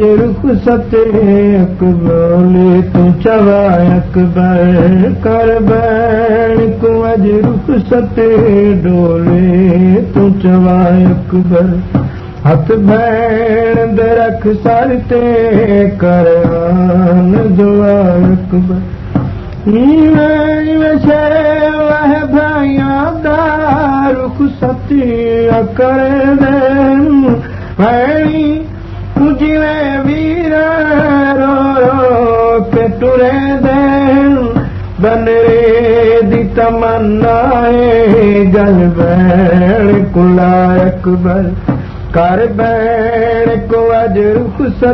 रुख सते बोली तूं चवाक कर बैण को अज रुख सते डोले तूं चवाक हथ भेण दे रख सर ते कर दुआक वह भाइया दा रुख सती कर وير تري دي بني تمنائي جل ڀيڻ ڪلايڪ ڪر ڀيڻ ڪجهه روستو